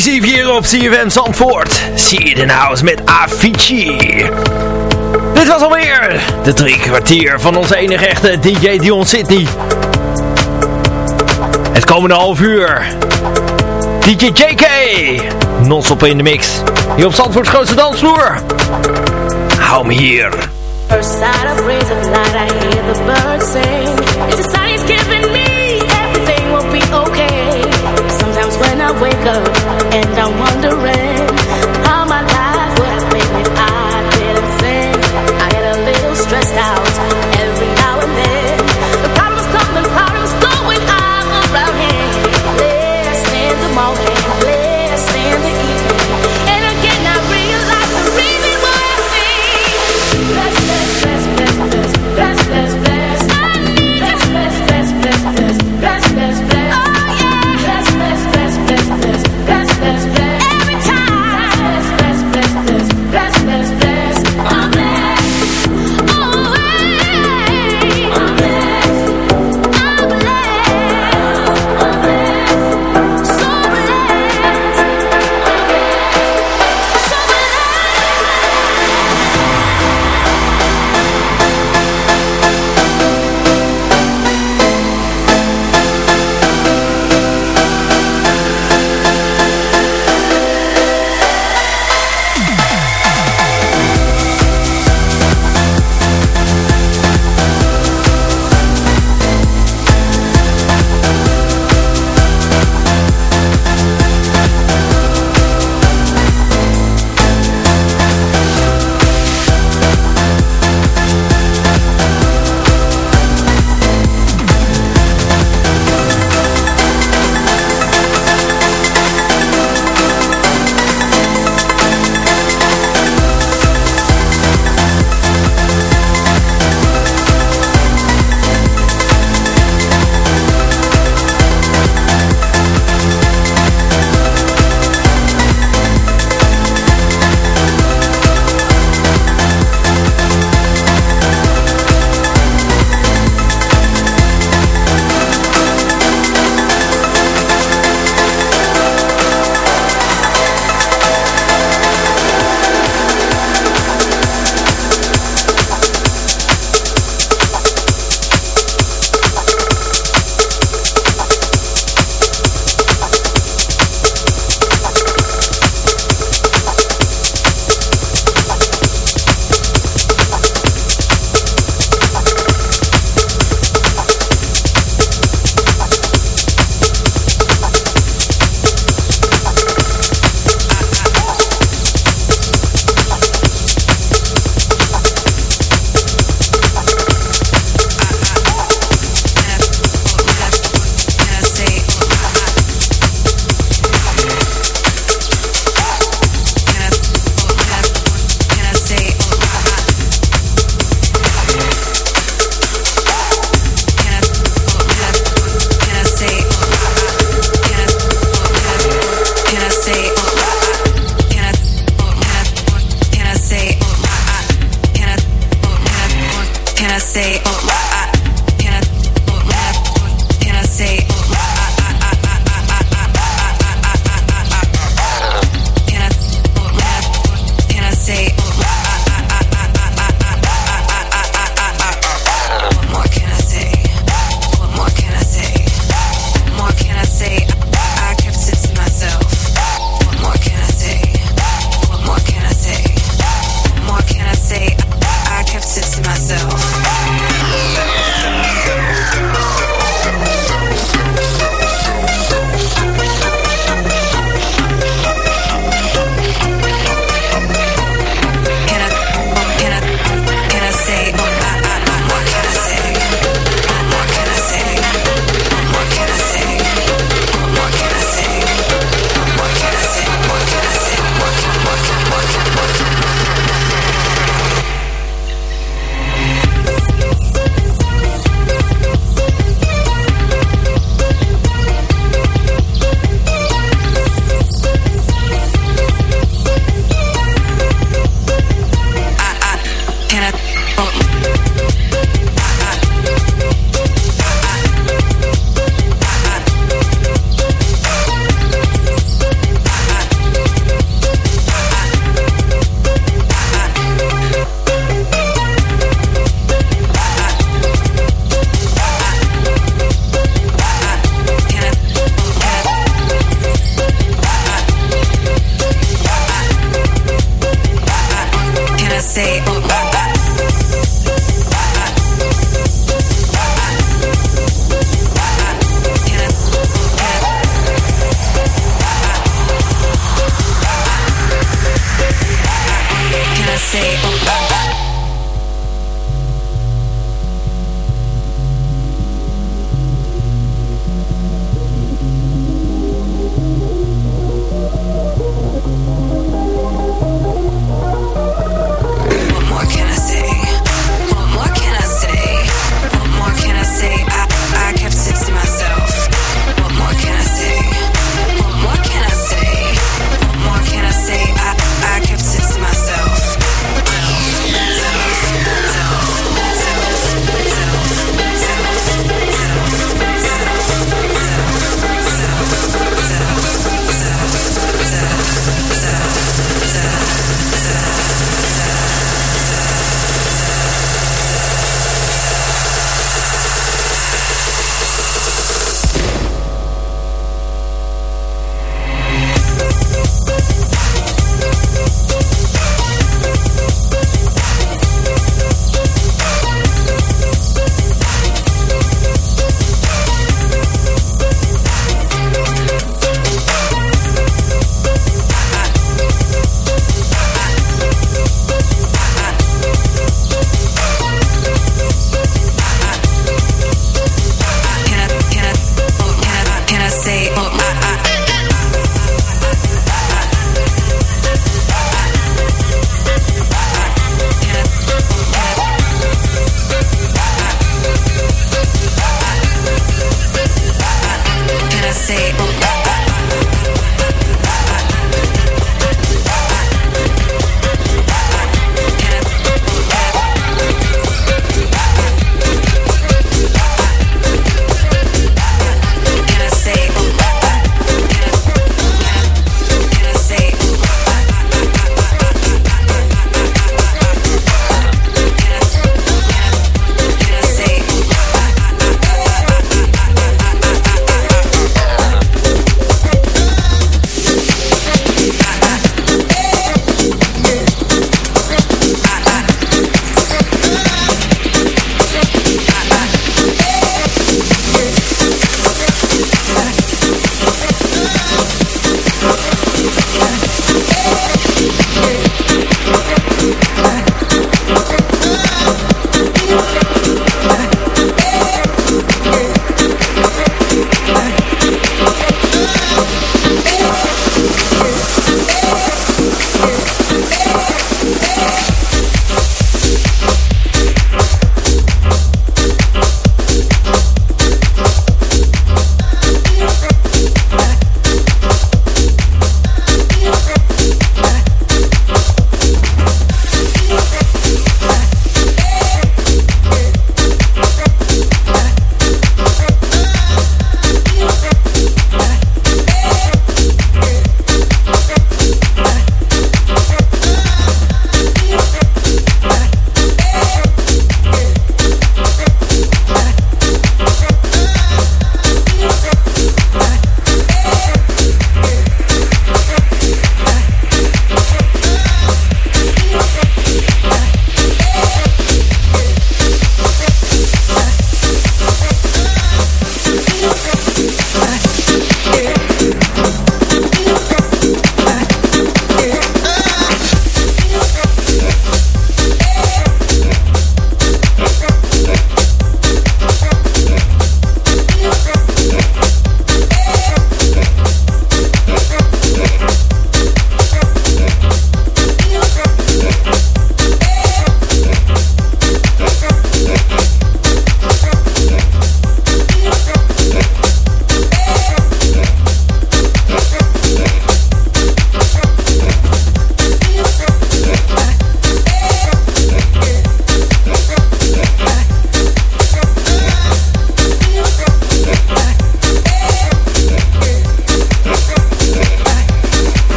Exclusief hier op CFM Zandvoort. Zie je in house met Avicii. Dit was alweer de drie kwartier van onze enige echte DJ Dion Sydney. Het komende half uur. DJ JK. Non-stop in de mix. Hier op Zandvoorts grootste dansvloer. Hou me hier. First of of I hear the birds. It's a sign I wake up and I'm wondering day.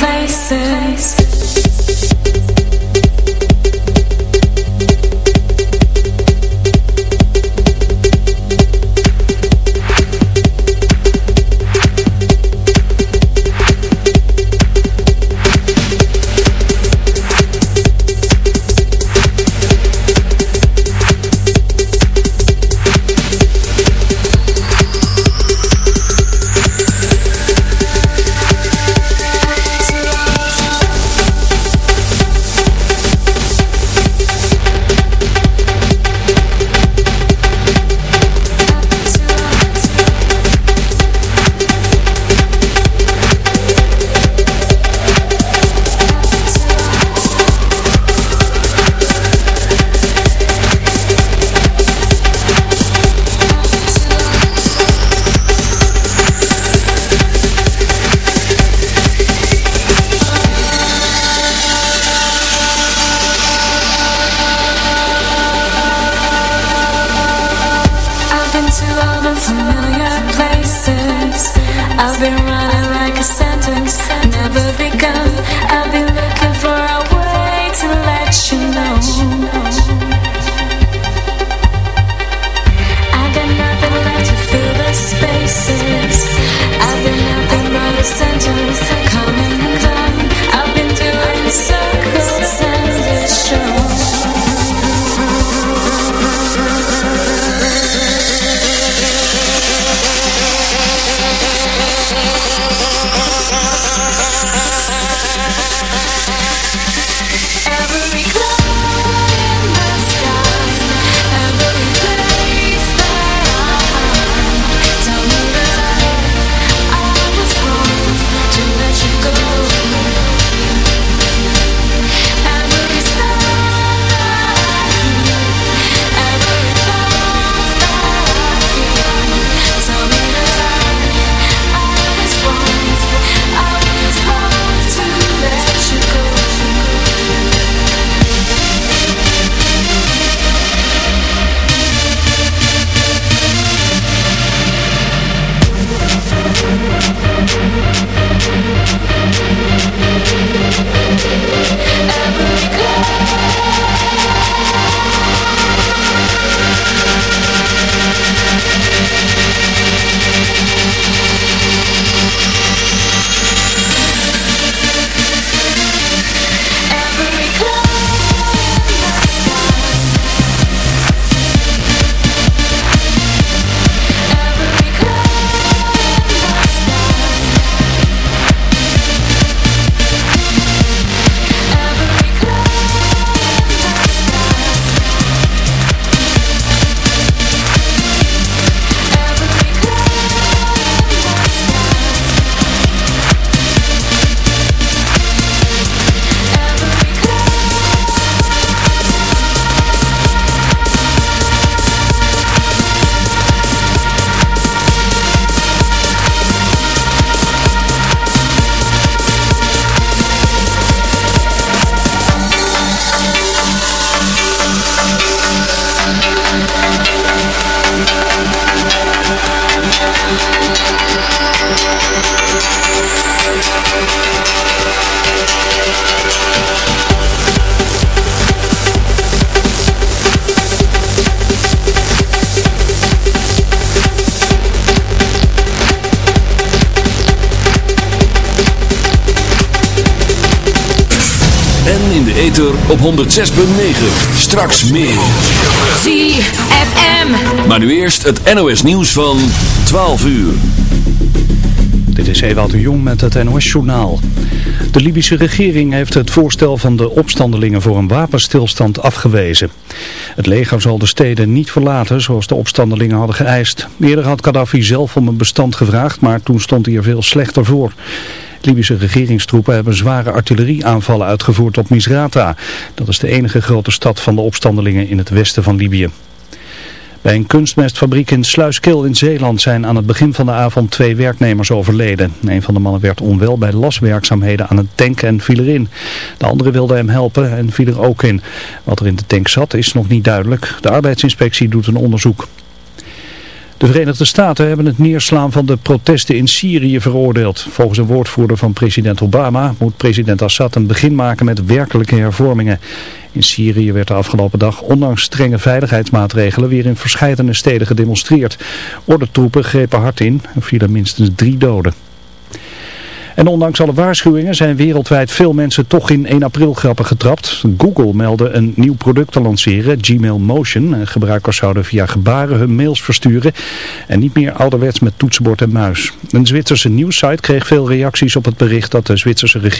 places. Op 106.9. Straks meer. ZFM. Maar nu eerst het NOS nieuws van 12 uur. Dit is Ewout de Jong met het NOS-journaal. De Libische regering heeft het voorstel van de opstandelingen voor een wapenstilstand afgewezen. Het leger zal de steden niet verlaten zoals de opstandelingen hadden geëist. Eerder had Gaddafi zelf om een bestand gevraagd, maar toen stond hij er veel slechter voor. Libische regeringstroepen hebben zware artillerieaanvallen uitgevoerd op Misrata. Dat is de enige grote stad van de opstandelingen in het westen van Libië. Bij een kunstmestfabriek in Sluiskil in Zeeland zijn aan het begin van de avond twee werknemers overleden. Een van de mannen werd onwel bij laswerkzaamheden aan het tank en viel erin. De andere wilde hem helpen en viel er ook in. Wat er in de tank zat is nog niet duidelijk. De arbeidsinspectie doet een onderzoek. De Verenigde Staten hebben het neerslaan van de protesten in Syrië veroordeeld. Volgens een woordvoerder van president Obama moet president Assad een begin maken met werkelijke hervormingen. In Syrië werd de afgelopen dag ondanks strenge veiligheidsmaatregelen weer in verschillende steden gedemonstreerd. Ordentroepen grepen hard in en vielen minstens drie doden. En ondanks alle waarschuwingen zijn wereldwijd veel mensen toch in 1 april grappen getrapt. Google meldde een nieuw product te lanceren, Gmail Motion. Gebruikers zouden via gebaren hun mails versturen en niet meer ouderwets met toetsenbord en muis. Een Zwitserse nieuwssite kreeg veel reacties op het bericht dat de Zwitserse regering